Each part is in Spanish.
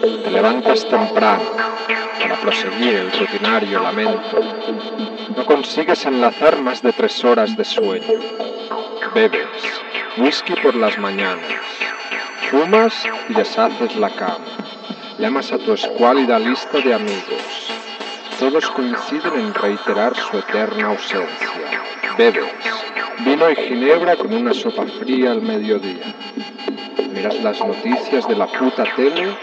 te levantas temprano para proseguir el rutinario lamento. No consigues enlazar más de tres horas de sueño. Bebes, whisky por las mañanas. Fumas y deshaces la cama. Llamas a tu escuálida lista de amigos. Todos coinciden en reiterar su eterna ausencia. Bebes, vino y ginebra con una sopa fría al mediodía miras las noticias de la puta tele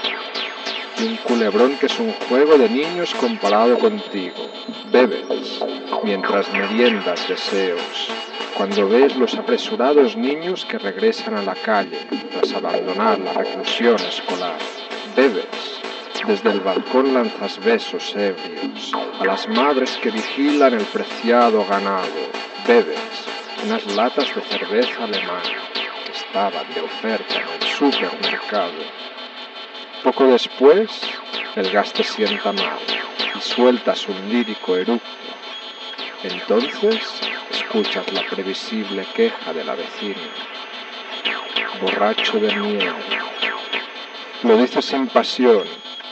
un culebrón que es un juego de niños comparado contigo. Bebes mientras meriendas deseos. Cuando ves los apresurados niños que regresan a la calle tras abandonar la reclusión escolar. Bebes desde el balcón lanzas besos ebrios a las madres que vigilan el preciado ganado. Bebes unas latas de cerveza alemana que estaban de oferta en el supermercado. Poco después, el gas te sienta mal y sueltas un lírico eructo. Entonces, escuchas la previsible queja de la vecina. Borracho de miedo. Lo dices sin pasión,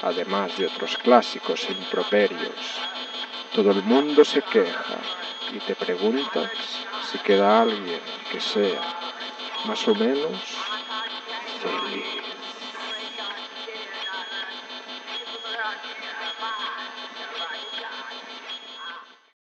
además de otros clásicos improperios. Todo el mundo se queja y te preguntas si queda alguien que sea más o menos feliz. Lord, in your mind.